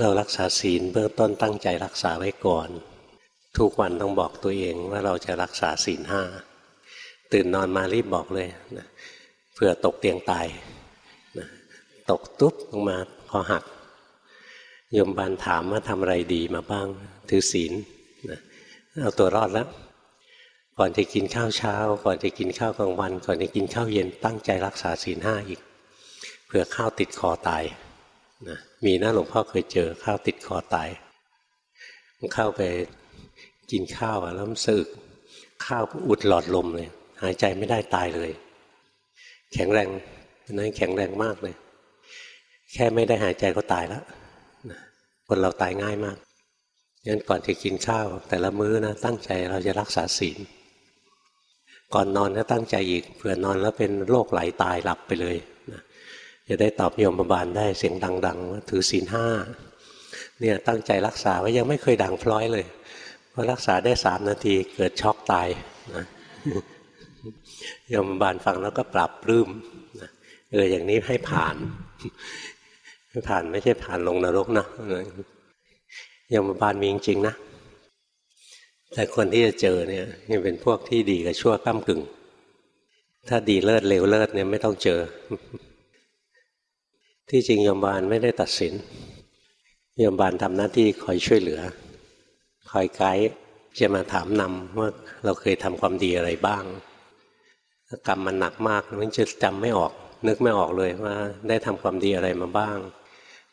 เรารักษาศีลเบื้องต้นตั้งใจรักษาไว้ก่อน ทุกวันต้องบอกตัวเองว่าเราจะรักษาศีลห้าตื่นนอนมารีบบอกเลยนะเผื่อตกเตียงตายนะตกตุ๊บลงมาคอหักโยมบานถามว่าทำอะไรดีมาบ้าง ถือศีลนะเอาตัวรอดแล้ว ก่อนจะกินข้าวเช้า ก่อนจะกินข้าวกลางวัน ก่อนจะกินข้าวเย็นตั้งใจรักษาศีลห้าอีกเผื่อข้าวติดคอตาย นะมีนะหลวงพ่อเคยเจอข้าวติดคอตายมันเข้าไปกินข้าวแล้วมันสึกข้าวอุดหลอดลมเลย หายใจไม่ได้ตายเลย แข็งแรงนั้นแข็งแรงมากเลย แค่ไม่ได้หายใจก็ตายแล้วคนเราตายง่ายมากงั้นก่อนจะกินข้าว แต่ละมื้อนะตั้งใจเราจะรักษาศีลก่อนนอนก็ตั้งใจอีกเผื่อนอนแล้วเป็นโรคไหลตายหลับไปเลย จะได้ตอบโยมบาลได้เสียงดังๆถือศีลห้าเนี่ยตั้งใจรักษาไว้ยังไม่เคยดังพลอยเลยพอรักษาได้สามนาทีเกิดช็อกตายนะโยมบาลฟังแล้วก็ปรับรื้มนะเอออย่างนี้ให้ผ่านผ่านไม่ใช่ผ่านลงนรกนะยมบาลมีจริงๆนะ แต่คนที่จะเจอเนี่ยยังเป็นพวกที่ดีกับชั่วก้ากึ่ง ถ้าดีเลิศเลวเลิศเนี่ยไม่ต้องเจอ ที่จริงยมบาลไม่ได้ตัดสินยมบาลทำหน้าที่คอยช่วยเหลือ คอยไกด์จะมาถามนำว่าเราเคยทำความดีอะไรบ้าง กรรมมันหนักมากมันจะจำไม่ออก นึกไม่ออกเลยว่า ได้ทำความดีอะไรมาบ้าง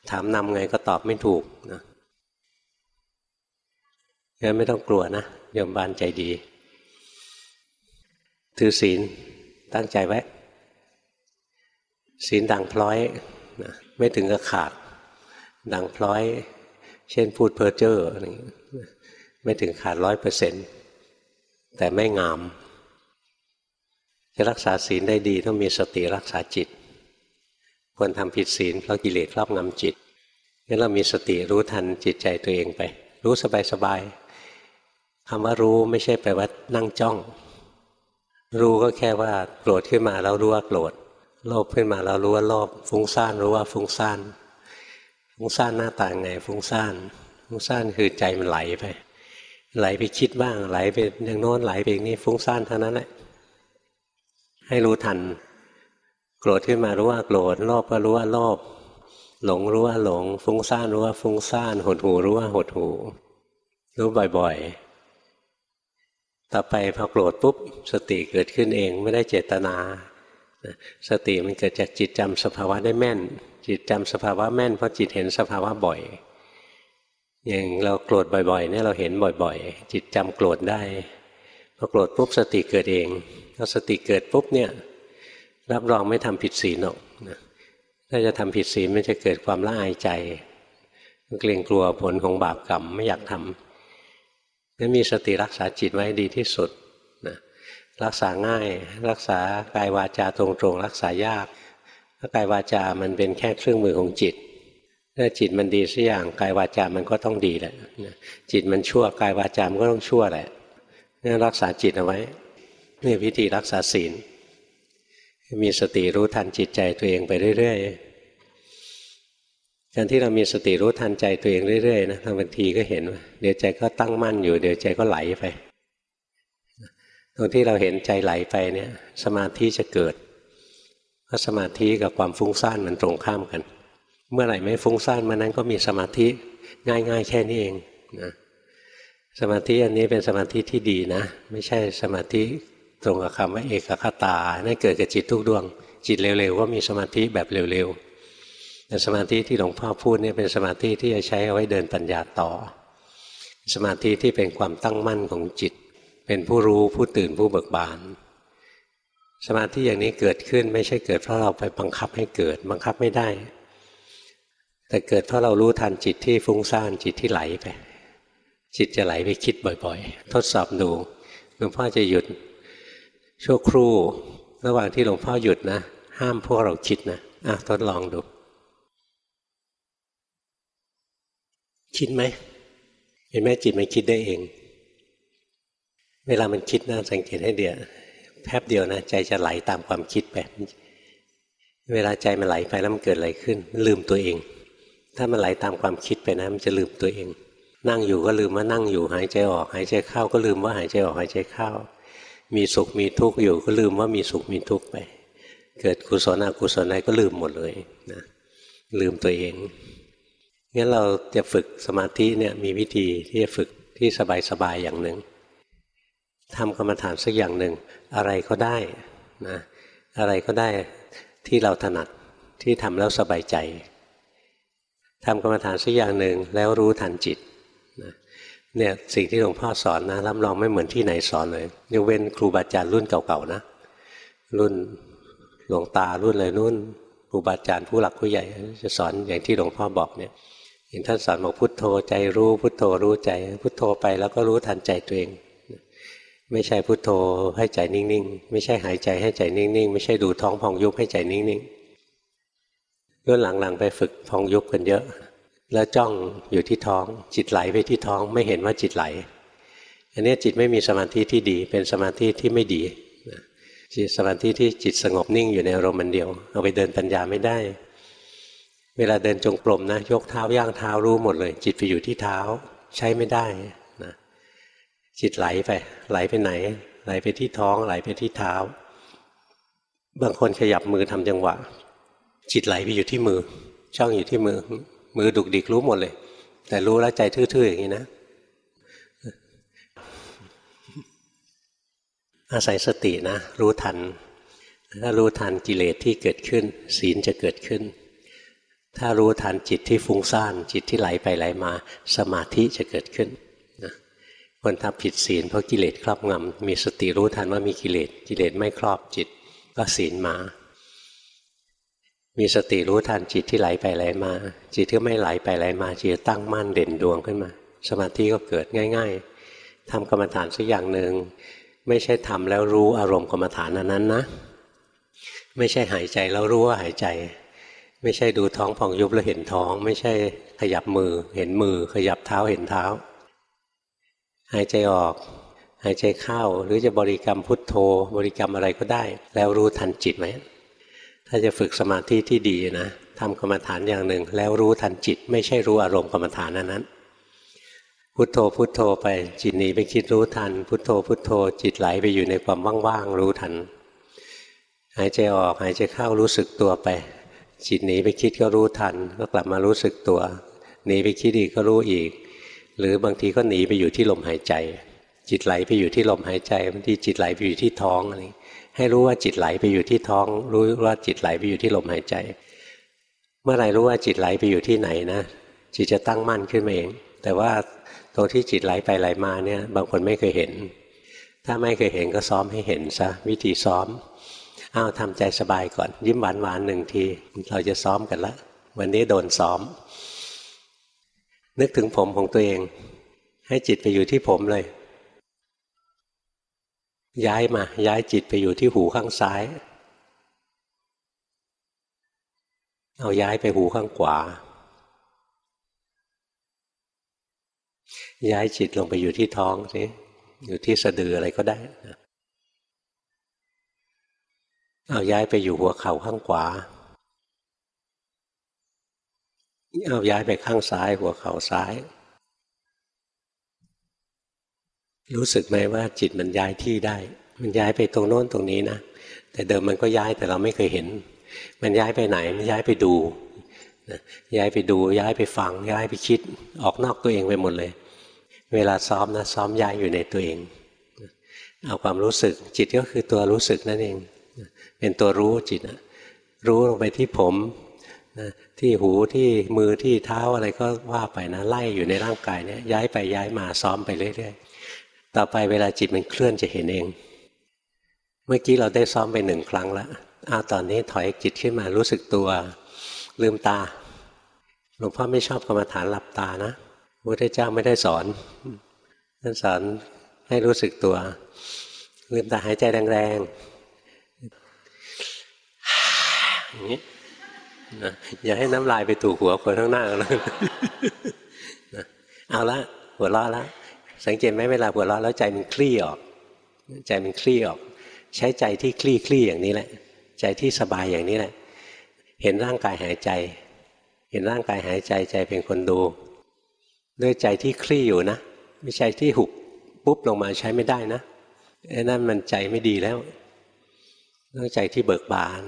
ถามนำไงก็ตอบไม่ถูกนะงั้นไม่ต้องกลัวนะโยมบานใจดี ถือศีลตั้งใจไว้ศีลดังพร้อย นะไม่ถึงกับขาด ดังพร้อย เช่นพูดเพ้อเจ้ออะไรไม่ถึงขาดร้อยเปอร์เซ็นต์แต่ไม่งาม จะรักษาศีลได้ดีต้องมีสติรักษาจิต ควรทำผิดศีลเพราะกิเลสครอบงำจิตงั้นเรามีสติรู้ทันจิตใจตัวเองไป รู้สบายสบายคำว่ารู้ไม่ใช่แปลว่านั่งจ้อง รู้ก็แค่ว่าโกรธขึ้นมาแล้วรู้ว่าโกรธ โลภขึ้นมาแล้วรู้ว่าโลภฟุ้งซ่านรู้ว่าฟุ้งซ่านฟุ้งซ่านหน้าตาไงฟุ้งซ่านฟุ้งซ่านคือใจมันไหลไป ไหลไปคิดบ้างไหลไปอย่างโน้นไหลไปอย่างนี้ฟุ้งซ่านเท่านั้นแหละให้รู้ทัน โกรธขึ้นมารู้ว่าโกรธโลภก็รู้ว่าโลภหลงรู้ว่าหลง ฟุ้งซ่านรู้ว่าฟุ้งซ่านหดหูรู้ว่าหดหูรู้บ่อยๆ ต่อไปพอโกรธปุ๊บสติเกิดขึ้นเองไม่ได้เจตนา สติมันเกิดจากจิตจำสภาวะได้แม่น จิตจำสภาวะแม่นเพราะจิตเห็นสภาวะบ่อย อย่างเราโกรธบ่อยๆเนี่ยเราเห็นบ่อยๆ จิตจำโกรธได้พอโกรธปุ๊บสติเกิดเองพอสติเกิดปุ๊บเนี่ยรับรองไม่ทำผิดศีลหรอกถ้าจะทำผิดศีลมันจะเกิดความละอายใจเกรงกลัวผลของบาปกรรมไม่อยากทำนั้นมีสติรักษาจิตไว้ดีที่สุด รักษาง่าย รักษากายวาจาตรงๆ รักษายากถ้ากายวาจามันเป็นแค่เครื่องมือของจิตถ้าจิตมันดีสักอย่างกายวาจามันก็ต้องดีแหละจิตมันชั่วกายวาจามันก็ต้องชั่วแหละนี่รักษาจิตเอาไว้นี่วิธีรักษาศีล มีสติรู้ทันจิตใจตัวเองไปเรื่อยๆการที่เรามีสติรู้ทันใจตัวเองเรื่อยๆนะบางทีก็เห็นเดี๋ยวใจก็ตั้งมั่นอยู่ เดี๋ยวใจก็ไหลไป ตรงที่เราเห็นใจไหลไปเนี่ย สมาธิจะเกิดเพราะสมาธิกับความฟุ้งซ่านมันตรงข้ามกัน เมื่อไหร่ไม่ฟุ้งซ่านมื่อนั้นก็มีสมาธิง่าย ๆ แค่นี้เองนะสมาธิอันนี้เป็นสมาธิที่ดีนะ ไม่ใช่สมาธิตรงกับคำว่าเอกคตานั่นเกิดกับจิตทุกดวง จิตเร็วๆก็มีสมาธิแบบเร็วๆแต่สมาธิที่หลวงพ่อพูดเนี่ยเป็นสมาธิที่จะใช้เอาไว้เดินปัญญาต่อ สมาธิที่เป็นความตั้งมั่นของจิต เป็นผู้รู้ผู้ตื่นผู้เบิกบาน สมาธิอย่างนี้เกิดขึ้นไม่ใช่เกิดเพราะเราไปบังคับให้เกิด บังคับไม่ได้ แต่เกิดเพราะเรารู้ทันจิตที่ฟุ้งซ่านจิตที่ไหลไป จิตจะไหลไปคิดบ่อยๆ ทดสอบดูหลวงพ่อจะหยุดชั่วครู่ ระหว่างที่หลวงพ่อหยุดนะห้ามพวกเราคิดนะอะทดลองดู คิดไหมเห็นไหมจิตมันคิดได้เอง เวลามันคิดนะสังเกตให้เดียวแป๊บเดียวนะใจจะไหลตามความคิดไปเวลาใจมันไหลไปแล้วมันเกิดอะไรขึ้นมันลืมตัวเอง ถ้ามันไหลตามความคิดไปนะมันจะลืมตัวเอง นั่งอยู่ก็ลืมว่านั่งอยู่หายใจออกหายใจเข้าก็ลืมว่าหายใจออกหายใจเข้า มีสุขมีทุกข์อยู่ก็ลืมว่ามีสุขมีทุกข์ไป เกิดกุศลอกุศลอะไรก็ลืมหมดเลยนะลืมตัวเองงั้นเราจะฝึกสมาธิเนี่ยมีวิธีที่จะฝึกที่สบายๆอย่างหนึ่ง ทำกรรมฐานสักอย่างหนึ่งอะไรก็ได้นะอะไรก็ได้ที่เราถนัดที่ทำแล้วสบายใจทำกรรมฐานสักอย่างหนึ่งแล้วรู้ทันจิตนะเนี่ยสิ่งที่หลวงพ่อสอนนะรับรองไม่เหมือนที่ไหนสอนเลยยกเว้นครูบาอาจารย์รุ่นเก่าๆนะ รุ่นหลวงตารุ่นอะไรรุ่นครูบาอาจารย์ผู้หลักผู้ใหญ่ จะสอนอย่างที่หลวงพ่อบอกเนี่ยเห็นท่านสอนบอกพุทโธใจรู้พุทโธรู้ใจ พุทโธไปแล้วก็รู้ทันใจตัวเอง ไม่ใช่พุโทโธให้ใจนิ่งๆ ไม่ใช่หายใจให้ใจนิ่งๆ ไม่ใช่ดูท้องพองยุบให้ใจนิ่งๆรุ่นหลังๆไปฝึกพองยุบกันเยอะ แล้วจ้องอยู่ที่ท้องจิตไหลไปที่ท้องไม่เห็นว่าจิตไหล อันนี้จิตไม่มีสมาธิที่ดี เป็นสมาธิที่ไม่ดีจิตสมาธิที่จิตสงบนิ่งอยู่ในอารมณ์มันเดียว เอาไปเดินปัญญาไม่ได้ เวลาเดินจงกรมนะ ยกเท้าย่างเท้ารู้หมดเลย จิตไปอยู่ที่เท้าใช้ไม่ได้ จิตไหลไป ไหลไปไหน ไหลไปที่ท้องไหลไปที่เท้า บางคนขยับมือทำจังหวะ จิตไหลไปอยู่ที่มือ ช่องอยู่ที่มือ มือดุกดิกรู้หมดเลย แต่รู้แล้วใจทื่อๆอย่างนี้นะอาศัยสตินะ รู้ทัน ถ้ารู้ทันกิเลสที่เกิดขึ้น ศีลจะเกิดขึ้น ถ้ารู้ทันจิตที่ฟุ้งซ่าน จิตที่ไหลไปไหลมา สมาธิจะเกิดขึ้น คนทำผิดศีลเพราะกิเลสครอบงำมีสติรู้ทันว่ามีกิเลสกิเลสไม่ครอบจิต ก็ศีลมา มีสติรู้ทันจิตที่ไหลไปไหลมา จิตที่ไม่ไหลไปไหลมาจิตตั้งมั่นเด่นดวงขึ้นมา สมาธิก็เกิดง่าย ๆทำกรรมฐานสักอย่างหนึ่งไม่ใช่ทำแล้วรู้อารมณ์กรรมฐานนั้นนะ ไม่ใช่หายใจแล้วรู้ว่าหายใจ ไม่ใช่ดูท้องพองยุบแล้วเห็นท้อง ไม่ใช่ขยับมือเห็นมือ ขยับเท้าเห็นเท้า หายใจออก หายใจเข้าหรือจะบริกรรมพุทโธ บริกรรมอะไรก็ได้ แล้วรู้ทันจิตไหมถ้าจะฝึกสมาธิที่ดีนะทำกรรมฐานอย่างหนึ่ง แล้วรู้ทันจิต ไม่ใช่รู้อารมณ์กรรมฐานนั้นนั้นพุทโธพุทโธไปจิตหนีไปคิดรู้ทัน พุทโธพุทโธ จิตไหลไปอยู่ในความว่างๆรู้ทัน หายใจออกหายใจเข้ารู้สึกตัวไป จิตหนีไปคิดก็รู้ทัน ก็กลับมารู้สึกตัวหนีไปคิดอีกก็รู้อีก หรือบางทีก็หนีไปอยู่ที่ลมหายใจ จิตไหลไปอยู่ที่ลมหายใจบางทีจิตไหลไปอยู่ที่ท้องอะไรให้รู้ว่าจิตไหลไปอยู่ที่ท้อง รู้ว่าจิตไหลไปอยู่ที่ลมหายใจ เมื่อไรรู้ว่าจิตไหลไปอยู่ที่ไหนนะจิตจะตั้งมั่นขึ้นมาเอง แต่ว่าตรงที่จิตไหลไปไหลมาเนี่ย บางคนไม่เคยเห็น ถ้าไม่เคยเห็นก็ซ้อมให้เห็นซะวิธีซ้อมอ้าวทำใจสบายก่อน ยิ้มหวานหวานหนึ่งที เราจะซ้อมกันละ วันนี้โดนซ้อม นึกถึงผมของตัวเอง ให้จิตไปอยู่ที่ผมเลย ย้ายมา ย้ายจิตไปอยู่ที่หูข้างซ้าย เอาย้ายไปหูข้างขวา ย้ายจิตลงไปอยู่ที่ท้องสิอยู่ที่สะดืออะไรก็ได้เอาย้ายไปอยู่หัวเข่าข้างขวา เอาย้ายไปข้างซ้ายหัวเข่าซ้าย รู้สึกไหมว่าจิตมันย้ายที่ได้ มันย้ายไปตรงโน้นตรงนี้นะแต่เดิมมันก็ย้ายแต่เราไม่เคยเห็น มันย้ายไปไหนมันย้ายไปดูย้ายไปดูย้ายไปฟัง ย้ายไปคิดออกนอกตัวเองไปหมดเลย เวลาซ้อมนะซ้อมย้ายอยู่ในตัวเองเอาความรู้สึกจิตก็คือตัวรู้สึกนั่นเอง เป็นตัวรู้จิตรู้ลงไปที่ผม นะที่หูที่มือที่เท้าอะไรก็ว่าไปนะไล่อยู่ในร่างกายเนี่ยย้ายไปย้ายมาซ้อมไปเรื่อยๆ ต่อไปเวลาจิตมันเคลื่อนจะเห็นเอง เมื่อกี้เราได้ซ้อมไปหนึ่งครั้งแล้วอาตอนนี้ถอยจิตขึ้นมารู้สึกตัวลืมตาหลวงพ่อไม่ชอบกรรมฐานหลับตานะพระพุทธเจ้าไม่ได้สอนท่านสอนให้รู้สึกตัว ลืมตาหายใจแรงๆอย่างนี้ อย่าให้น้ำลายไปถูกหัวคนข้างหน้าเลยนะเอาละหัวเราะละสังเกตไหมเวลาหัวเราะแล้วใจมันคลี่ออก ใจมันคลี่ออก ใช้ใจที่คลี่คลี่อย่างนี้แหละ ใจที่สบายอย่างนี้แหละ เห็นร่างกายหายใจ เห็นร่างกายหายใจใจเป็นคนดู ด้วยใจที่คลี่อยู่นะไม่ใช่ที่หุบปุ๊บลงมาใช้ไม่ได้นะไอ้นั่นมันใจไม่ดีแล้วต้องใจที่เบิกบาน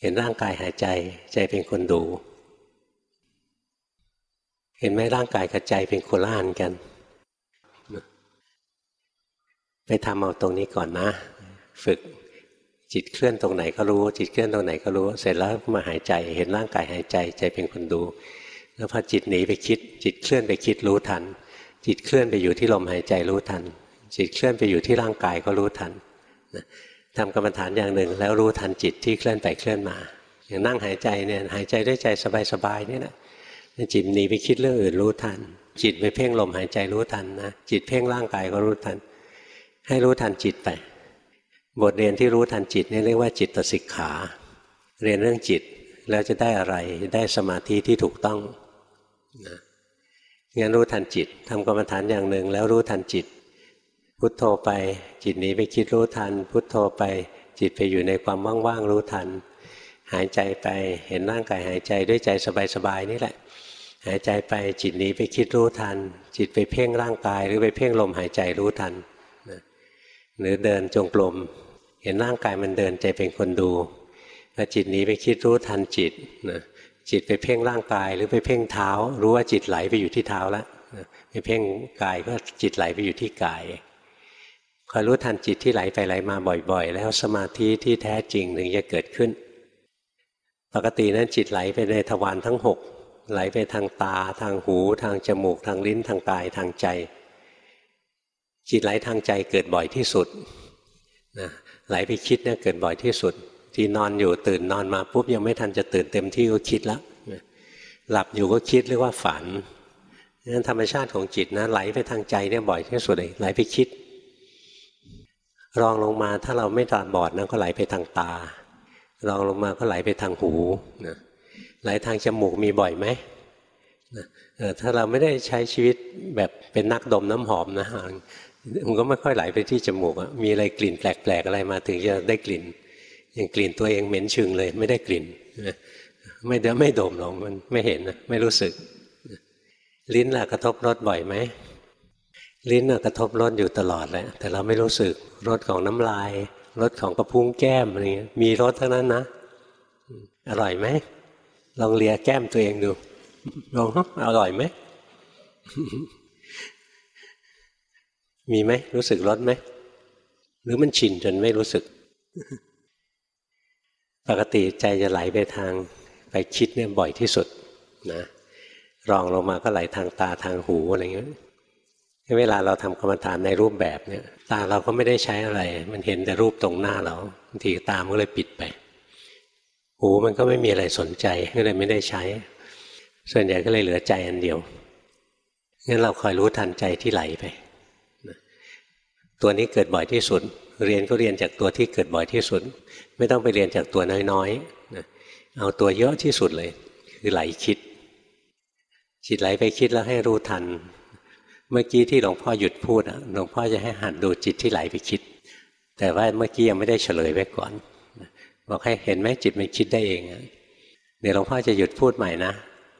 เห็นร่างกายหายใจ ใจเป็นคนดู เห็นไหมร่างกายกับใจเป็นคนละอันกัน ไปทำเอาตรงนี้ก่อนนะ ฝึกจิตเคลื่อนตรงไหนก็รู้ จิตเคลื่อนตรงไหนก็รู้ เสร็จแล้วมาหายใจ เห็นร่างกายหายใจ ใจเป็นคนดู แล้วพอจิตหนีไปคิด จิตเคลื่อนไปคิดรู้ทัน จิตเคลื่อนไปอยู่ที่ลมหายใจรู้ทัน จิตเคลื่อนไปอยู่ที่ร่างกายก็รู้ทัน ทำกรรมฐานอย่างหนึ่ง แล้วรู้ทันจิตที่เคลื่อนไปเคลื่อนมา อย่างนั่งหายใจเนี่ยหายใจด้วยใจสบายๆนี่แหละจิตหนีไปคิดเรื่องอื่นรู้ทัน จิตไปเพ่งลมหายใจรู้ทันนะจิตเพ่งร่างกายก็รู้ทัน ให้รู้ทันจิตไป บทเรียนที่รู้ทันจิตนี่เรียกว่าจิตสิกขา เรียนเรื่องจิตแล้วจะได้อะไรได้สมาธิที่ถูกต้องนะงั้นรู้ทันจิตทำกรรมฐานอย่างหนึ่งแล้วรู้ทันจิต พุทโธไป จิตหนีไปคิดรู้ทัน พุทโธไป จิตไปอยู่ในความว่างๆรู้ทัน หายใจไปเห็นร่างกายหายใจด้วยใจสบายๆนี่แหละ หายใจไปจิตหนีไปคิดรู้ทัน จิตไปเพ่งร่างกาย หรือไปเพ่งลมหายใจรู้ทันหรือเดินจงกรมเห็นร่างกายมันเดินใจเป็นคนดูพอจิตหนีไปคิดรู้ทันจิตนะจิตไปเพ่งร่างกายหรือไปเพ่งเท้า รู้ว่าจิตไหลไปอยู่ที่เท้าแล้วไปเพ่งกายก็จิตไหลไปอยู่ที่กาย คอยรู้ทันจิตที่ไหลไปไหลมาบ่อยๆ แล้วสมาธิที่แท้จริงถึงจะเกิดขึ้น ปกตินั้นจิตไหลไปในทวารทั้งหกไหลไปทางตา ทางหู ทางจมูก ทางลิ้นทางกายทางใจ จิตไหลทางใจเกิดบ่อยที่สุดนะไหลไปคิดเนี่ยเกิดบ่อยที่สุด ที่นอนอยู่ตื่นนอนมาปุ๊บยังไม่ทันจะตื่นเต็มที่ก็คิดแล้วหลับอยู่ก็คิดเรียกว่าฝันนั้นธรรมชาติของจิตนะไหลไปทางใจเนี่ยบ่อยที่สุดเลยไหลไปคิด รองลงมาถ้าเราไม่ตาบอดนะก็ไหลไปทางตา รองลงมาก็ไหลไปทางหูนะไหลทางจมูกมีบ่อยไหมถ้าเราไม่ได้ใช้ชีวิตแบบเป็นนักดมน้ำหอมนะมันก็ไม่ค่อยไหลไปที่จมูกอะมีอะไรกลิ่นแปลกๆอะไรมาถึงจะได้กลิ่น อย่างกลิ่นตัวเองเหม็นชึงเลย ไม่ได้กลิ่นไม่เดี๋ยวไม่ดมหรอกมันไม่เห็นนะไม่รู้สึก ลิ้นล่ะกระทบรสบ่อยไหม ลิ้นกระทบรสอยู่ตลอดแหละแต่เราไม่รู้สึกรสของน้ำลายรสของกระพุ้งแก้มอะไรเงี้ยมีรสทั้งนั้นนะ อร่อยไหมลองเลียแก้มตัวเองดูลองอร่อยไหมมีไหมรู้สึกร้อนไหมหรือมันชินจนไม่รู้สึก ปกติใจจะไหลไปทางไปคิดเนี่ยบ่อยที่สุดนะรองลงมาก็ไหลทางตาทางหูอะไรเงี้ย เวลาเราทำกรรมฐานในรูปแบบเนี่ยตาเราก็ไม่ได้ใช้อะไร มันเห็นแต่รูปตรงหน้าเราบางทีตามก็เลยปิดไป หูมันก็ไม่มีอะไรสนใจก็เลยไม่ได้ใช้ ส่วนใหญ่ก็เลยเหลือใจอันเดียวงั้นเราคอยรู้ทันใจที่ไหลไป ตัวนี้เกิดบ่อยที่สุด เรียนก็เรียนจากตัวที่เกิดบ่อยที่สุด ไม่ต้องไปเรียนจากตัวน้อยๆเอาตัวเยอะที่สุดเลย คือไหลคิดจิตไหลไปคิดแล้วให้รู้ทัน เมื่อกี้ที่หลวงพ่อหยุดพูดหลวงพ่อจะให้หัดดูจิตที่ไหลไปคิด แต่ว่าเมื่อกี้ยังไม่ได้เฉลยไว้ก่อน บอกให้เห็นไหมจิตมันคิดได้เองเดี๋ยวหลวงพ่อจะหยุดพูดใหม่นะ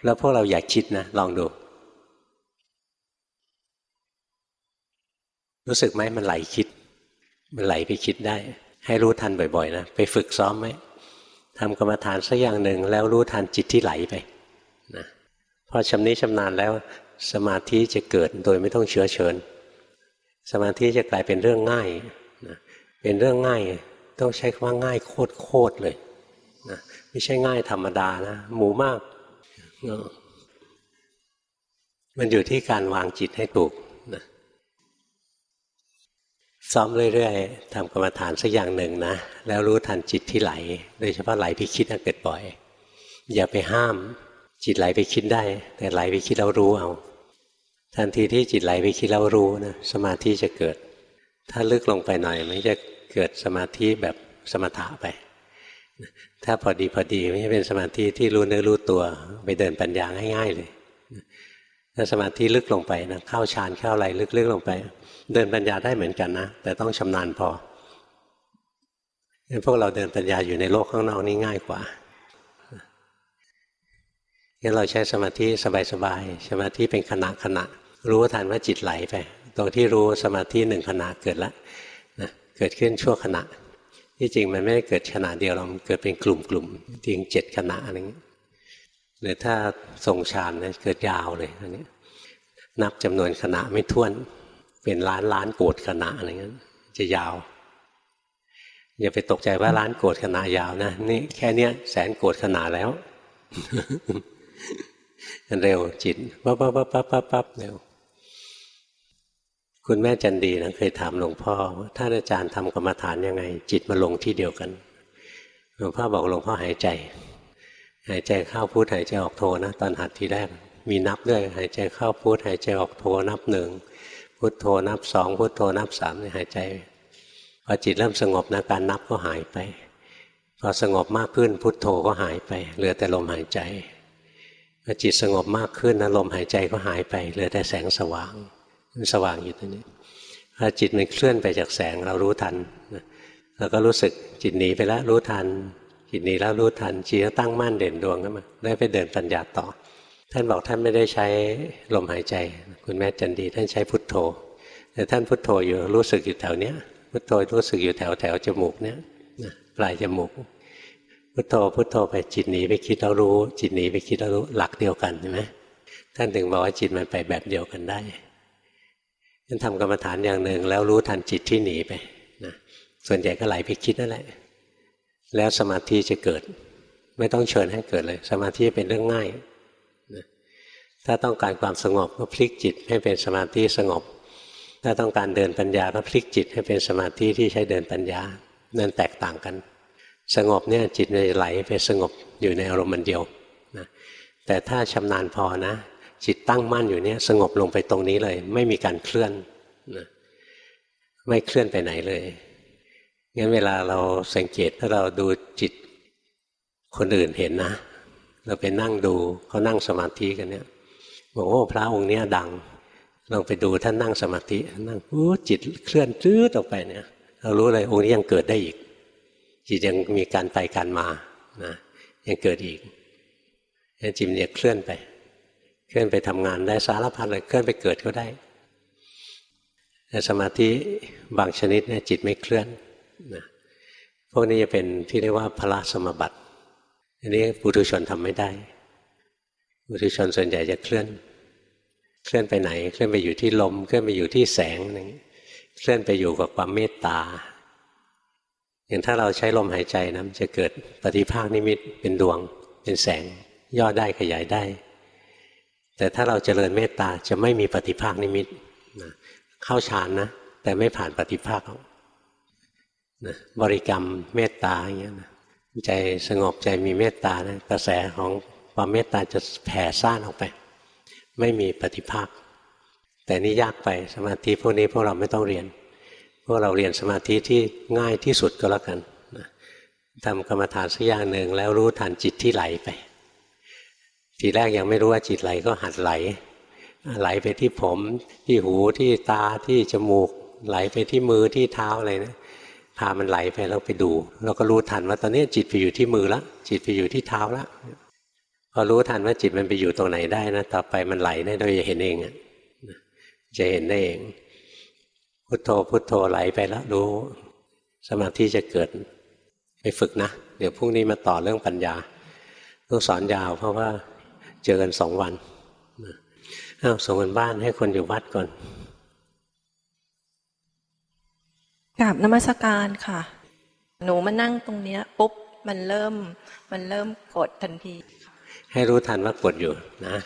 แล้วพวกเราอยากคิดนะลองดู รู้สึกไหมมันไหลคิด มันไหลไปคิดได้ ให้รู้ทันบ่อย ๆ นะไปฝึกซ้อมไหมทำกรรมฐานสักอย่างหนึ่งแล้วรู้ทันจิตที่ไหลไปนะพอชำนิชำนาญแล้ว สมาธิจะเกิดโดยไม่ต้องเชื้อเชิญ สมาธิจะกลายเป็นเรื่องง่ายนะเป็นเรื่องง่ายต้องใช้คำว่าง่ายโคตรโคตรเลยนะไม่ใช่ง่ายธรรมดานะ หมูมาก มันอยู่ที่การวางจิตให้ถูกซ้อมเรื่อยๆทำกรรมฐานสักอย่างหนึ่งนะ แล้วรู้ทันจิตที่ไหล โดยเฉพาะไหลไปคิดเกิดบ่อย อย่าไปห้าม จิตไหลไปคิดได้ แต่ไหลไปคิดแล้วรู้เอา ทันทีที่จิตไหลไปคิดแล้วรู้นะสมาธิจะเกิด ถ้าลึกลงไปหน่อยมันจะเกิดสมาธิแบบสมถะไป ถ้าพอดีพอดีไม่ใช่เป็นสมาธิที่รู้เนื้อรู้ตัว ไปเดินปัญญาง่ายๆเลยถ้าสมาธิลึกลงไปนะเข้าฌานเข้าอะไรลึกๆลงไป เดินปัญญาได้เหมือนกันนะ แต่ต้องชำนาญพอพวกเราเดินปัญญาอยู่ในโลกข้างนอกนี่ง่ายกว่า งั้นเราใช้สมาธิสบายๆสมาธิเป็นขณะขณะ รู้ทันว่าจิตไหลไป ตรงที่รู้สมาธิหนึ่งขณะเกิดแล้วนะเกิดขึ้นชั่วขณะ ที่จริงมันไม่ได้เกิดขณะเดียวเราเกิดเป็นกลุ่มๆจริงเจ็ดขณะอะไรเงี้ยหรือถ้าทรงฌานนะเกิดยาวเลยอันนี้นับจำนวนขณะไม่ท้วน เป็นล้านล้านโกดขณะอะไรเงี้ยจะยาวอย่าไปตกใจว่าล้านโกดขณะยาวนะนี่แค่เนี้ยแสนโกดขณะแล้ว เร็วจิตปั๊บปั๊บปั๊บปั๊บปั๊บปั๊บเร็วคุณแม่จันดีนะเคยถามหลวงพ่อว่าท่านอาจารย์ทำกรรมฐานยังไง จิตมาลงที่เดียวกันหลวงพ่อบอกหลวงพ่อหายใจ หายใจเข้าพุทหายใจออกโทนะตอนหัดทีแรกมีนับด้วย หายใจเข้าพุทหายใจออกโทนับหนึ่งพุทโธนับสองพุทโธนับสามหายใจพอจิตเริ่มสงบนะการนับก็หายไปพอสงบมากขึ้นพุทโธก็หายไป เหลือแต่ลมหายใจ พอจิตสงบมากขึ้นนะลมหายใจก็หายไปเหลือแต่แสงสว่างมันสว่างอยู่ตรงนี้พอจิตมันเคลื่อนไปจากแสงเรารู้ทันเราก็รู้สึกจิตหนีไปแล้วรู้ทัน จิตหนีแล้วรู้ทันจิตก็ตั้งมั่นเด่นดวงขึ้นมาได้ไปเดินปัญญาต่อ ท่านบอกท่านไม่ได้ใช้ลมหายใจ คุณแม่จันดี ท่านใช้พุทโธแต่ท่านพุทโธอยู่รู้สึกอยู่แถวเนี้ยพุทโธรู้สึกอยู่แถวแถวจมูกเนี้ยปลายจมูก พุทโธพุทโธไปจิตหนีไปคิดแล้วรู้ จิตหนีไปคิดแล้วรู้หลักเดียวกันใช่ไหมท่านถึงบอกว่าจิตมันไปแบบเดียวกันได้ท่านทำกรรมฐานอย่างหนึ่งแล้วรู้ทันจิตที่หนีไปนะส่วนใหญ่ก็ไหลไปคิดนั่นแหละ แล้วสมาธิจะเกิด ไม่ต้องเชิญให้เกิดเลย สมาธิเป็นเรื่องง่ายนะถ้าต้องการความสงบก็พลิกจิตให้เป็นสมาธิสงบ ถ้าต้องการเดินปัญญาก็พลิกจิตให้เป็นสมาธิที่ใช้เดินปัญญานั่นแตกต่างกัน สงบเนี่ยจิตจะไหลไปสงบอยู่ในอารมณ์มันเดียวนะแต่ถ้าชำนาญพอนะ จิตตั้งมั่นอยู่เนี่ยสงบลงไปตรงนี้เลย ไม่มีการเคลื่อนนะไม่เคลื่อนไปไหนเลยงั้นเวลาเราสังเกตถ้าเราดูจิตคนอื่นเห็นนะ เราไปนั่งดูเขานั่งสมาธิกันเนี่ยบอกโอ้พระองค์เนี้ยดังลองไปดูท่านนั่งสมาธินั่งโอ้จิตเคลื่อนจืดออกไปเนี่ย เรารู้เลยองค์นี้ยังเกิดได้อีก จิตยังมีการไปการมานะยังเกิดอีกจิตเนี่ยเคลื่อนไป เคลื่อนไปทำงานได้สารพัดเลยเคลื่อนไปเกิดก็ได้แต่สมาธิบางชนิดเนี่ยจิตไม่เคลื่อนนะพวกนี้จะเป็นที่เรียกว่าพละสมบัติอันนี้ปุถุชนทำไม่ได้ปุถุชนส่วนใหญ่จะเคลื่อน เคลื่อนไปไหน เคลื่อนไปอยู่ที่ลม เคลื่อนไปอยู่ที่แสงนึงเคลื่อนไปอยู่กับความเมตตา อย่างถ้าเราใช้ลมหายใจนะจะเกิดปฏิภาคนิมิตเป็นดวง เป็นแสง ย่อได้ขยายได้ แต่ถ้าเราเจริญเมตตาจะไม่มีปฏิภาคนิมิตนะเข้าฌานนะ แต่ไม่ผ่านปฏิภาคนะบริกรรมเมตตาอย่างเงี้ยนะใจสงบใจมีเมตตานะกระแสของความเมตตาจะแผ่ซ่านออกไป ไม่มีปฏิภาค แต่นี่ยากไปสมาธิพวกนี้พวกเราไม่ต้องเรียน พวกเราเรียนสมาธิที่ง่ายที่สุดก็แล้วกันทำกรรมฐานสักอย่างหนึ่งแล้วรู้ทันจิตที่ไหลไป ทีแรกยังไม่รู้ว่าจิตไหลก็หัดไหล ไหลไปที่ผมที่หูที่ตาที่จมูก ไหลไปที่มือที่เท้าอะไรนะพามันไหลไปแล้วไปดูเราก็รู้ทันว่าตอนนี้จิตไปอยู่ที่มือแล้วจิตไปอยู่ที่เท้าแล้วพอรู้ทันว่าจิตมันไปอยู่ตรงไหนได้นะต่อไปมันไหลได้โดยจะเห็นเองจะเห็นได้เอง พุทโธพุทโธไหลไปแล้วรู้ สมาธิจะเกิดไปฝึกนะ เดี๋ยวพรุ่งนี้มาต่อเรื่องปัญญาต้องสอนยาวเพราะว่าเจอกันสองวันอ้าวส่งกันบ้านให้คนอยู่วัดก่อนกราบนมัสการค่ะ หนูมานั่งตรงเนี้ยปุ๊บมันเริ่ม มันเริ่มกดทันที ให้รู้ทันว่ากดอยู่นะ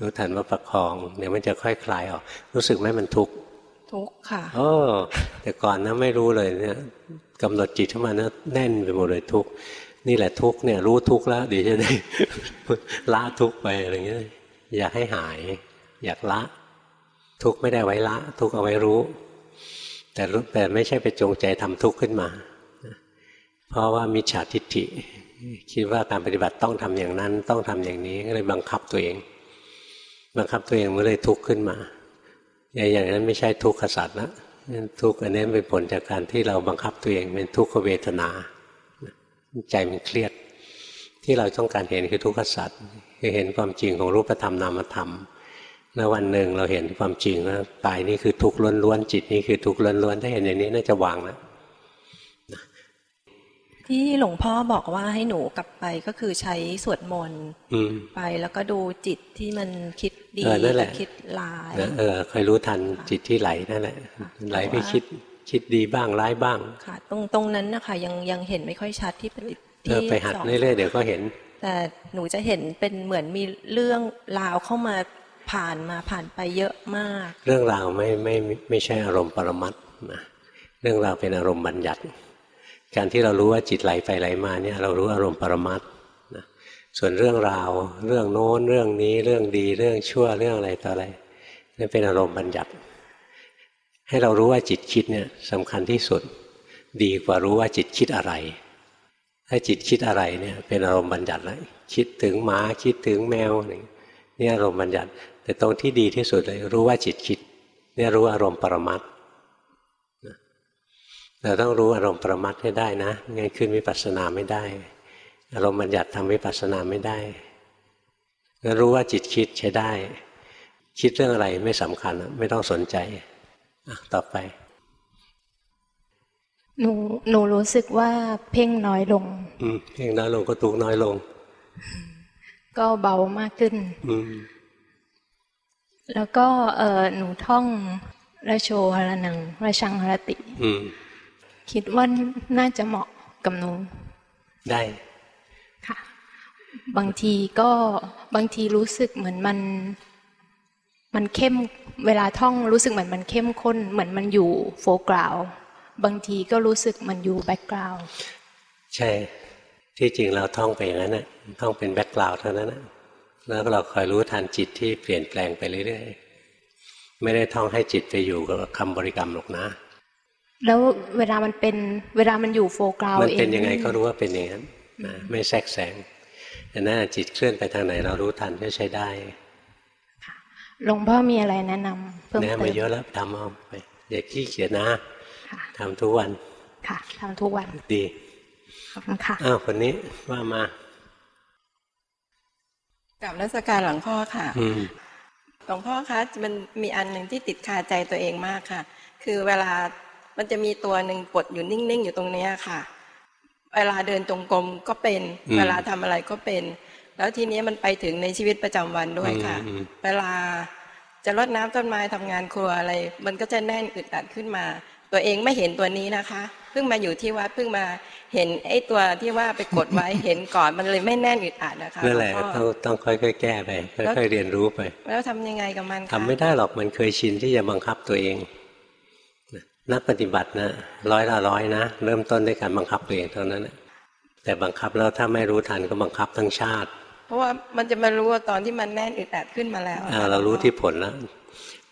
รู้ทันว่าประคองเดี๋ยวมันจะค่อยคลายออก รู้สึกไหมมันทุกข์ ทุกข์ค่ะโอ้แต่ก่อนนะไม่รู้เลยเนี่ยกำหนดจิตเข้ามานะแน่นไปหมดเลยทุกข์นี่แหละทุกข์เนี่ยรู้ทุกข์แล้วเดี๋ยวจะได้ละทุกข์ไปอะไรเงี้ยอยากให้หาย อยากละ ทุกข์ไม่ได้ไว้ละ ทุกข์เอาไว้รู้ แต่แต่ไม่ใช่ไปจงใจทำทุกข์ขึ้นมา เพราะว่ามิจฉาทิฏฐิ คิดว่าการปฏิบัติต้องทำอย่างนั้น ต้องทำอย่างนี้ก็เลยบังคับตัวเอง บังคับตัวเองมันเลยทุกข์ขึ้นมา อย่างนั้นไม่ใช่ทุกขสัตว์นะทุกอันนี้เป็นผลจากการที่เราบังคับตัวเองเป็นทุกขเวทนาใจมันเครียด ที่เราต้องการเห็นคือทุกขสัตว์คือเห็นความจริงของรูปธรรมนามธรรมแล้ววันหนึ่งเราเห็นความจริงว่ากายนี้คือทุกข์ล้วนๆจิตนี้คือทุกข์ล้วนๆถ้าเห็นอย่างนี้น่าจะวางแล้ว ที่หลวงพ่อบอกว่าให้หนูกลับไปก็คือใช้สวดมนต์อืมไปแล้วก็ดูจิตที่มันคิดดีเออนั่นแหละคิดร้ายนะเออคอยรู้ทันจิตที่ไหลนั่นแหละไหลไปคิดคิดดีบ้างร้ายบ้างค่ะ ตรงตรงนั้นนะคะยังยังเห็นไม่ค่อยชัดที่ปฏิเออไปหัดสอนเรื่อยๆเดี๋ยวก็เห็น แต่หนูจะเห็นเป็นเหมือนมีเรื่องราวเข้ามาผ่านมาผ่านไปเยอะมาก เรื่องราวไม่ไม่ไม่ไม่ใช่อารมณ์ปรมัตถ์นะเรื่องราวเป็นอารมณ์บัญญัติ การที่เรารู้ว่าจิตไหลไปไหลมาเนี่ยเรารู้อารมณ์ปรมัตนะส่วนเรื่องราว เรื่องโน้น เรื่องนี้ เรื่องดี เรื่องชั่ว เรื่องอะไรต่ออะไรนั่นเป็นอารมณ์บัญญัติ ให้เรารู้ว่าจิตคิดเนี่ยสำคัญที่สุด ดีกว่ารู้ว่าจิตคิดอะไร ถ้าจิตคิดอะไรเนี่ยเป็นอารมณ์บัญญัติแล้วคิดถึงหมาคิดถึงแมวนี่นี่อารมณ์บัญญัติ แต่ตรงที่ดีที่สุดเลยรู้ว่าจิตคิดเนี่ยรู้อารมณ์ปรมัตถ์ เราต้องรู้อารมณ์ปรมัตถ์ให้ได้นะงั้นขึ้นวิปัสสนาไม่ได้ อารมณ์บัญญัติทำวิปัสสนาไม่ได้งั้นรู้ว่าจิตคิดใช้ได้ คิดเรื่องอะไรไม่สำคัญอะไม่ต้องสนใจอะต่อไป หนูหนูรู้สึกว่าเพ่งน้อยลง อืมเพียงน้อยลงก็ทุกข์น้อยลง ก็เบามากขึ้น อืมแล้วก็เออหนูท่องระโชหรนังระชังหรติ อืม คิดว่าน่าจะเหมาะกับหนู ได้ค่ะ บางทีก็บางทีรู้สึกเหมือนมัน มันเข้มเวลาท่องรู้สึกเหมือนมันเข้มข้น เหมือนมันอยู่ foreground บางทีก็รู้สึกมันอยู่ backgroundใช่ ที่จริงเราท่องไปอย่างนั้นนะท่องเป็น background เท่านั้นนะแล้วเราคอยรู้ทันจิตที่เปลี่ยนแปลงไปเรื่อยๆไม่ได้ท่องให้จิตไปอยู่กับคำบริกรรมหรอกนะ แล้วเวลามันเป็นเวลามันอยู่ foreground มันเองเป็นยังไงก็รู้ว่าเป็นอย่างนั้นนะไม่แทรกแซงแต่นั้นจิตเคลื่อนไปทางไหนเรารู้ทันก็ใช้ได้หลวงพ่อมีอะไรแนะนำเพิ่มแนะเติมามเยอะแล้วทำเอาไปอย่าขี้เกียจนะค่ะทำทุกวันค่ะทำทุกวันดีขอบคุณค่ะอ้าวคนนี้ว่ามากับรัศการหลวงพ่อค่ะอืมหลวงพ่อคะมันมีอันหนึ่งที่ติดคาใจตัวเองมากค่ะ คือเวลา มันจะมีตัวหนึ่งกดอยู่นิ่งๆ อยู่ตรงเนี้ยค่ะ เวลาเดินจงกรมก็เป็นอืมเวลาทำอะไรก็เป็น แล้วทีนี้มันไปถึงในชีวิตประจำวันด้วยค่ะอืมอืมเวลาจะรดน้ำต้นไม้ทำงานครัวอะไร มันก็จะแน่นอึดอัดขึ้นมา ตัวเองไม่เห็นตัวนี้นะคะ เพิ่งมาอยู่ที่วัดเพิ่งมาเห็นไอ้ตัวที่ว่าไปกดไว้เห็นก่อนมันเลยไม่แน่นอึดอัดนะคะนั่นแหละวงพ่ต้องต้องค่อยๆ แก้ไปแล้วค่อยๆเรียนรู้ไป แล้วทำยังไงกับมันคะทำไม่ได้หรอกมันเคยชินที่จะบังคับตัวเอง นะนักปฏิบัตินะร้อยละร้อยนะ เริ่มต้นด้วยการบังคับตัวเองเท่านั้นนะแต่บังคับแล้วถ้าไม่รู้ทันก็บังคับทั้งชาติ เพราะว่ามันจะมารู้ว่าตอนที่มันแน่นอึดอัดขึ้นมาแล้วอ่าเรารู้ที่ผลแล้ว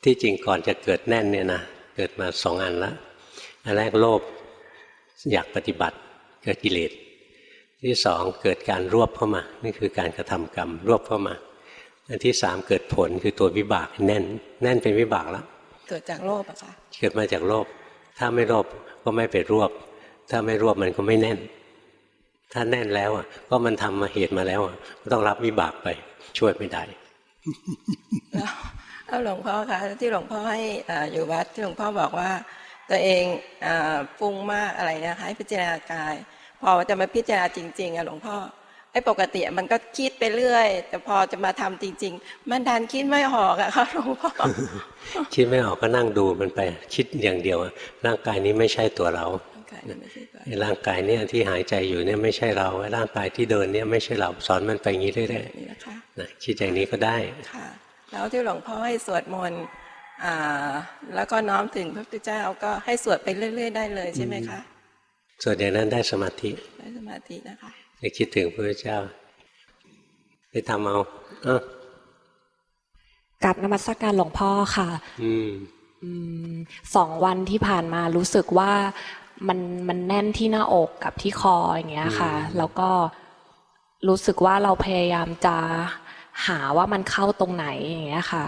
ที่จริงก่อนจะเกิดแน่นเนี่ยนะเกิดมาสองอันละอันแรกโลภอยากปฏิบัติเกิดกิเลสที่สองเกิดการรวบเข้ามานี่คือการกระทำกรรมรวบเข้ามา อันที่สามเกิดผลคือตัววิบากแน่น แน่นเป็นวิบากแล้วเกิดจากโลภอะค่ะเกิดมาจากโลภ ถ้าไม่โลภก็ไม่ไปรวบ ถ้าไม่รวบมันก็ไม่แน่น ถ้าแน่นแล้วอะ ก็มันทำมาเหตุมาแล้วอะก็ต้องรับวิบากไป ช่วยไม่ได้แล้วหลวงพ่อคะที่หลวงพ่อให้ออยู่วัดที่หลวงพ่อบอกว่า ตัวเองอฟุ้งมากอะไรนะคะให้พิจารณากาย พอจะมาพิจารณาจริงๆอะหลวงพ่อ ไอ้ปกติมันก็คิดไปเรื่อย แต่พอจะมาทำจริง ๆ มันดันคิดไม่ออกอะค่ะหลวงพ่อคิดไม่ออกก็นั่งดูมันไปคิดอย่างเดียวอะร่างกายนี้ไม่ใช่ตัวเราร่างกายนี่ไม่ใช่ตัวไอ้ร่างกายเนี่ยที่หายใจอยู่เนี่ยไม่ใช่เราไอ้ร่างกายที่เดินเนี่ยไม่ใช่เราสอนมันไปอย่างนี้เรื่อยนี่นะคะๆนะคิดอย่างนี้ก็ได้ค่ะแล้วที่หลวงพ่อให้สวดมนต์อ่าแล้วก็น้อมถึงพระพุทธเจ้าก็ให้สวดไปเรื่อย ๆ ได้เลยใช่ไหมคะส่วนอย่างนั้นได้สมาธิได้สมาธินะคะ ไปคิดถึงพระเจ้า ไปทำเอาเอ้ากับนมัสการหลวงพ่อค่ะอืมอืมสองวันที่ผ่านมารู้สึกว่ามันมันแน่นที่หน้าอกกับที่คออย่างเงี้ยค่ะอืมแล้วก็รู้สึกว่าเราพยายามจะหาว่ามันเข้าตรงไหนอย่างเงี้ยค่ะ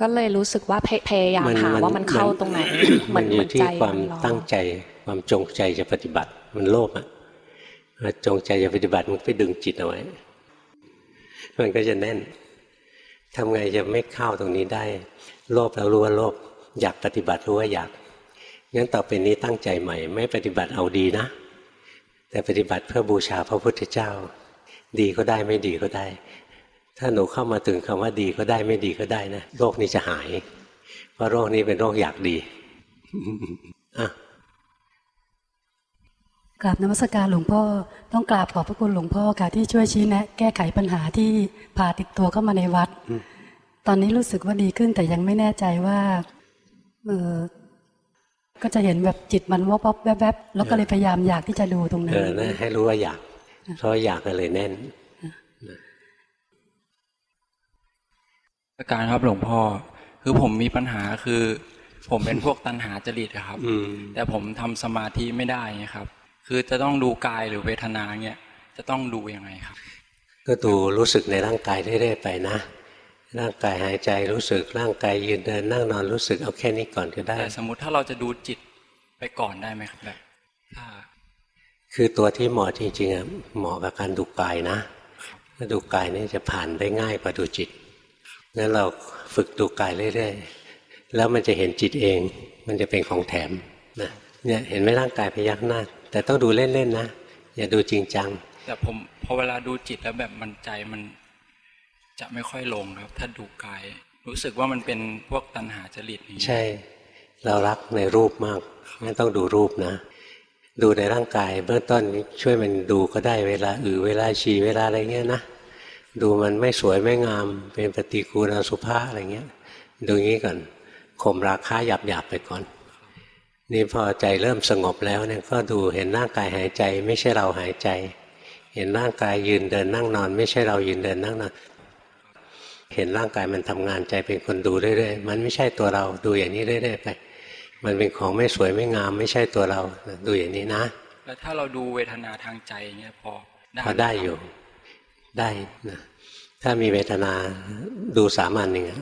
ก็เลยรู้สึกว่าพยพยายามหาว่ามันเข้าตรงไหน มันอยู่ที่ใจความร้อนตั้งใจ ความจงใจจะปฏิบัติมันโลภอะ จงใจจะปฏิบัติมันไปดึงจิตเอาไว้มันก็จะแน่นทำไงจะไม่เข้าตรงนี้ได้ โลภแล้วรู้ว่าโลภอยากปฏิบัติรู้ว่าอยากงั้นต่อไปนี้ตั้งใจใหม่ ไม่ปฏิบัติเอาดีนะ แต่ปฏิบัติเพื่อบูชาพระพุทธเจ้า ดีก็ได้ไม่ดีก็ได้ ถ้าหนูเข้ามาถึงคำว่าดีก็ได้ไม่ดีก็ได้นะโรคนี้จะหาย เพราะโรคนี้เป็นโรคอยากดีอะ กราบนมัสการหลวงพ่อต้องกราบขอบพระคุณหลวงพ่อค่ะที่ช่วยชี้แนะ แก้ไขปัญหาที่พาติดตัวเข้ามาในวัด ตอนนี้รู้สึกว่าดีขึ้นแต่ยังไม่แน่ใจว่าเออก็จะเห็นแบบจิตมันวบวบแวบแวบแล้วก็เลยพยายามอยากที่จะดูตรงนั้เอนอนะให้รู้ว่าอยากเพราะอยากก็เลยแน่นอาการครับหลวงพ่อ คือผมมีปัญหาคือ ผมเป็นพวกตัณหาจริตอะครับอืมแต่ผมทำสมาธิไม่ได้ไงครับ คือจะต้องดูกายหรือเวทนาเนี่ยจะต้องดูยังไงครับ ก็ดูรู้สึกในร่างกายเรื่อยๆไปนะ ร่างกายหายใจรู้สึกร่างกายยืนเดินนั่งนอนรู้สึกเอาแค่นี้ก่อนก็ได้แต่สมมุติถ้าเราจะดูจิตไปก่อนได้ไหมครับแบบถ้าคือตัวที่เหมาะจริงๆอะเหมาะกับการดูกายนะถ้าดูกายนี่จะผ่านได้ง่ายกว่าดูจิตงั้นเราฝึกดูกายเรื่อยๆแล้วมันจะเห็นจิตเอง มันจะเป็นของแถมนะเนี่ยเห็นไหมร่างกายพยักหน้า แต่ต้องดูเล่นๆนะอย่าดูจริงจัง แต่ผมพอเวลาดูจิตแล้วแบบมันใจมันจะไม่ค่อยลงครับ ถ้าดูกาย รู้สึกว่ามันเป็นพวกตัณหาจริตอย่างนี้ใช่ เรารักในรูปมากงั้นต้องดูรูปนะ ดูในร่างกาย เบื้องต้นช่วยมันดูก็ได้เวลาอือเวลาฉี่เวลาอะไรเงี้ยนะดูมันไม่สวยไม่งาม เป็นปฏิกูลอสุภะอะไรเงี้ย ดูงี้ก่อนข่มราคาหยาบหยาบๆไปก่อน นี่พอใจเริ่มสงบแล้วเนี่ยก็ดูเห็นร่างกายหายใจ ไม่ใช่เราหายใจ เห็นร่างกายยืนเดินนั่งนอน ไม่ใช่เรายืนเดินนั่งนอนเห็นร่างกายมันทำงานใจเป็นคนดูเรื่อยๆมันไม่ใช่ตัวเราดูอย่างนี้เรื่อยๆไปมันเป็นของไม่สวยไม่งาม ไม่ใช่ตัวเราดูอย่างนี้นะ แล้วถ้าเราดูเวทนาทางใจอย่างเงี้ยพอได้พอได้อยู่ได้นะถ้ามีเวทนาดูสามัญหนึ่งอะ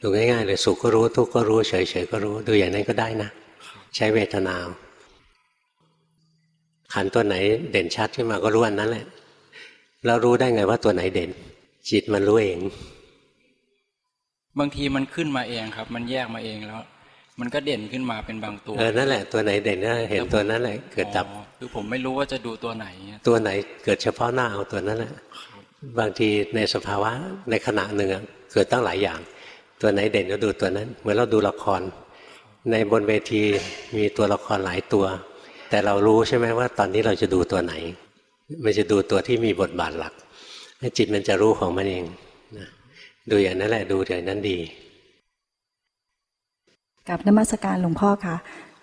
ดูง่ายๆเลยสุขก็รู้ทุกข์ก็รู้เฉยๆก็รู้ ดูอย่างนั้นก็ได้นะ ใช้เวทนาเอาขันธ์ตัวไหนเด่นชัดขึ้นมาก็รู้อันนั้นแหละแล้วรู้ได้ไงว่าตัวไหนเด่น จิตมันรู้เอง บางทีมันขึ้นมาเองครับ มันแยกมาเองแล้ว มันก็เด่นขึ้นมาเป็นบางตัวเออนั่นแหละตัวไหนเด่นก็เห็นตัวนั้นแหละ เกิดดับอ๋อคือผมไม่รู้ว่าจะดูตัวไหนเงี้ยตัวไหนเกิดเฉพาะหน้าเอาตัวนั้นแหละบางทีในสภาวะในขณะหนึ่งอะเกิดตั้งหลายอย่าง ตัวไหนเด่นก็ดูตัวนั้น เหมือนเราดูละคร ในบนเวทีมีตัวละครหลายตัว แต่เรารู้ใช่ไหมว่า ตอนนี้เราจะดูตัวไหน มันจะดูตัวที่มีบทบาทหลักแล้วจิตมันจะรู้ของมันเองนะดูอย่างนั้นแหละดูอย่างนั้นดี กับนมัสการหลวงพ่อค่ะ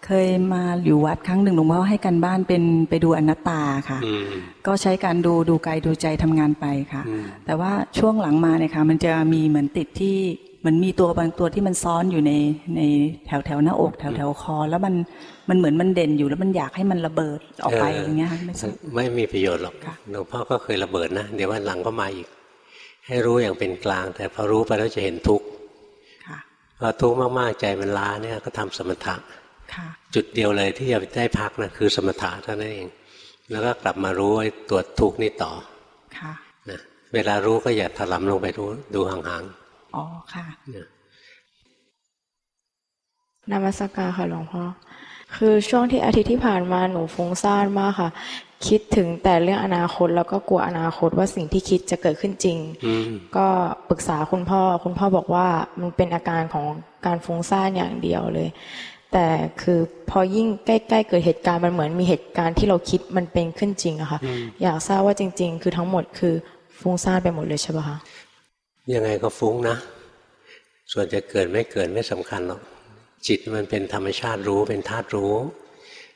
เคยมาอยู่วัดครั้งหนึ่งหลวงพ่อให้กันบ้านเป็นไปดูอนัตตาค่ะอืมก็ใช้การดูดูกายดูใจทำงานไปค่ะอืมแต่ว่าช่วงหลังมาเนี่ยค่ะ มันจะมีเหมือนติดที่เห มันมีตัวบางตัวที่มันซ้อนอยู่ในในแถวแถวหน้าอก แถวแถวคอ แล้วมันมันเหมือนมันเด่นอยู่แล้วมันอยากให้มันระเบิดออกไปอย่างเงี้ยค่ะไม่ทราบไม่มีประโยชน์หรอกค่ะหลวงพ่อก็เคยระเบิดนะเดี๋ยววันหลังก็มาอีก ให้รู้อย่างเป็นกลาง แต่พอรู้ไปแล้วจะเห็นทุกข์ค่ะพอทุกข์มากๆใจมันล้าเนี่ยก็ทำสมถะค่ะจุดเดียวเลยที่จะได้พักนะคือสมถะเท่านั้นเอง แล้วก็กลับมารู้ไอ้ตัวทุกข์นี่ต่อค่ะนะเวลารู้ก็อย่าถลำลงไปรู้ดูห่าง อ๋อค่ะๆนะนมัสการค่ะหลวงพ่อคือช่วงที่อาทิตย์ที่ผ่านมาหนูฟุ้งซ่านมากค่ะ คิดถึงแต่เรื่องอนาคตแล้วก็กลัวอนาคตว่าสิ่งที่คิดจะเกิดขึ้นจริงอืมก็ปรึกษาคุณพ่อ คุณพ่อบอกว่ามันเป็นอาการของการฟุ้งซ่านอย่างเดียวเลย แต่คือพอยิ่งใกล้ๆเกิดเหตุการณ์มันเหมือนมีเหตุการณ์ที่เราคิดมันเป็นขึ้นจริงอะค่ะอืมอยากทราบว่าจริง ๆ คือทั้งหมดคือฟุ้งซ่านไปหมดเลยใช่ปะคะ ยังไงก็ฟุ้งนะ ส่วนจะเกิดไม่เกิดไม่สำคัญหรอกจิตมันเป็นธรรมชาติรู้เป็นธาตุรู้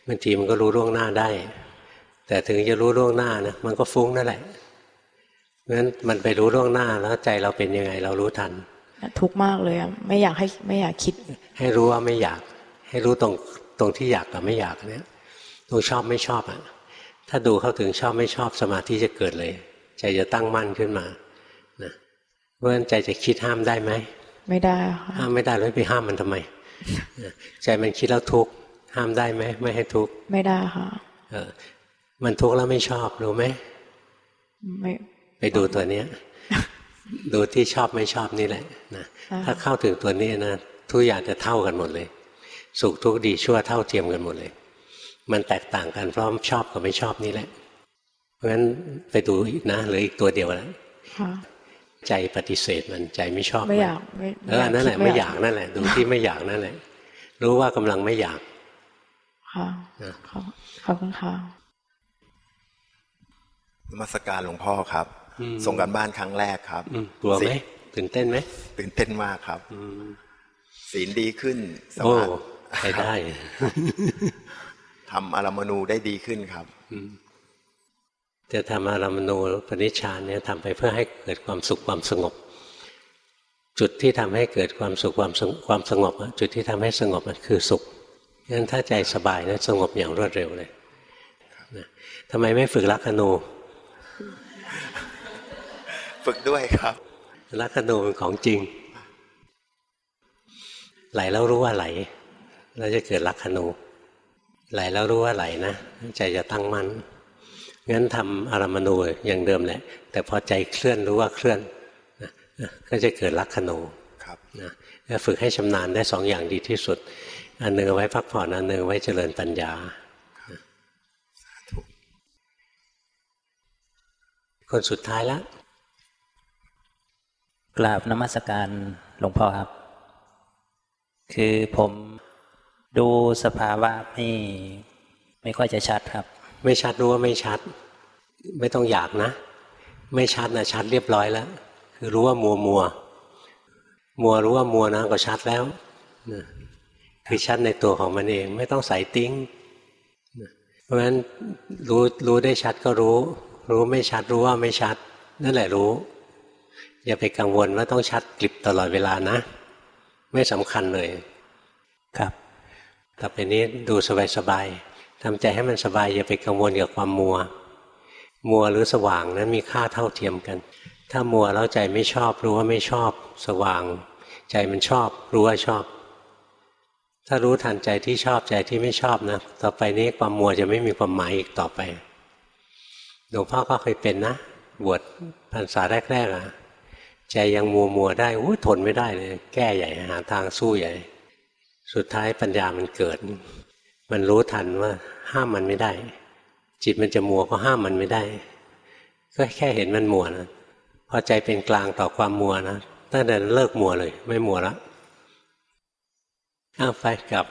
บางทีมันก็รู้ล่วงหน้าได้ แต่ถึงจะรู้ล่วงหน้านะมันก็ฟุ้งนั่นแหละเพราะฉะนั้นมันไปรู้ล่วงหน้าแล้วใจเราเป็นยังไงเรารู้ทัน ทุกข์มากเลยอะไม่อยากให้ไม่อยากคิด ให้รู้ว่าไม่อยาก ให้รู้ตรงตรงที่อยากกับไม่อยากเนี้ยตรงชอบไม่ชอบอะถ้าดูเข้าถึงชอบไม่ชอบสมาธิจะเกิดเลย ใจจะตั้งมั่นขึ้นมานะ เพราะฉะนั้นใจจะคิดห้ามได้ไหมไม่ได้ค่ะห้ามไม่ได้แล้วไปห้ามมันทำไมใจมันคิดแล้วทุกข์ห้ามได้ไหมไม่ให้ทุกข์ไม่ได้ค่ะเออมันทุกข์แล้วไม่ชอบรู้ไหมไม่ไปดูตัวเนี้ย ดูที่ชอบไม่ชอบนี่แหละนะถ้าเข้าถึงตัวนี้นะทุกอย่างจะเท่ากันหมดเลย สุขทุกข์ดีชั่วเท่าเทียมกันหมดเลย มันแตกต่างกันเพราะชอบกับไม่ชอบนี่แหละ เพราะฉะนั้นไปดูอีกนะเหลืออีกตัวเดียวแล้วค่ะ ใจปฏิเสธมันใจไม่ชอบไม่อยากไม่เออนั่นแหละไม่อยากนั่นแหละดูที่ไม่อยากนั่นแหละ รู้ว่ากำลังไม่อยากค่ะนะขอบขอบคุณค่ะนมัสการหลวงพ่อครับอืมส่งกันบ้านครั้งแรกครับอืมกลัวไหมตื่นเต้นไหมตื่นเต้นมากครับอืมศีลดีขึ้นสโอ้มาธิไปได้ทำอารามณูได้ดีขึ้นครับ จะทำอารามณูปนิชฌานเนี่ยทำไปเพื่อให้เกิดความสุขความสงบ จุดที่ทำให้เกิดความสุขความสงความสงบอะจุดที่ทำให้สงบมันคือสุขงั้นถ้าใจสบายนะสงบอย่างรวดเร็วเลยนะทำไมไม่ฝึกลักขณูฝึกด้วยครับลักขณูเป็นของจริง ไหลแล้วรู้ว่าไหลแล้วจะเกิดลักขณูไหลแล้วรู้ว่าไหลนะใจจะตั้งมั่น งั้นทำอารามณูอย่างเดิมแหละ แต่พอใจเคลื่อนรู้ว่าเคลื่อนนะก็จะเกิดลักขณูครับนะแล้วฝึกให้ชำนาญได้สองอย่างดีที่สุด อันหนึ่งเอาไว้พักผ่อนอันหนึ่งไว้เจริญปัญญาคนสุดท้ายแล้วกราบนมัสการหลวงพ่อครับ คือผมดูสภาวะไม่ไม่ค่อยจะชัดครับ ไม่ชัดรู้ว่าไม่ชัด ไม่ต้องอยากนะ ไม่ชัดนะชัดเรียบร้อยแล้ว คือรู้ว่ามัวมัว มัวรู้ว่ามัวนะก็ชัดแล้วนะคือชัดในตัวของมันเอง ไม่ต้องใส่ติ้งนะเพราะฉะนั้นรู้รู้ได้ชัดก็รู้ รู้ไม่ชัดรู้ว่าไม่ชัด นั่นแหละรู้ อย่าไปกังวลว่าต้องชัดกลิบตลอดเวลานะ ไม่สำคัญเลย ครับ ต่อไปนี้ดูสบายๆ ทำใจให้มันสบายอย่าไปกังวลกับความมัว มัวหรือสว่างนั้นมีค่าเท่าเทียมกัน ถ้ามัวแล้วใจไม่ชอบรู้ว่าไม่ชอบ สว่าง ใจมันชอบ รู้ว่าชอบ ถ้ารู้ทันใจที่ชอบใจที่ไม่ชอบนะต่อไปนี้ความมัวจะไม่มีความหมายอีกต่อไปหลวงพ่อก็เคยเป็นนะบวชพรรษาแรกๆอะใจยังมัวมัวได้อู้ทนไม่ได้เลย แก้ใหญ่หาทางสู้ใหญ่ สุดท้ายปัญญามันเกิด มันรู้ทันว่าห้ามมันไม่ได้ จิตมันจะมัวก็ห้ามมันไม่ได้ ก็แค่เห็นมันมัวนะพอใจเป็นกลางต่อความมัวนะตั้งแต่เลิกมัวเลย ไม่มัวแล้วอ้าวไปกลับ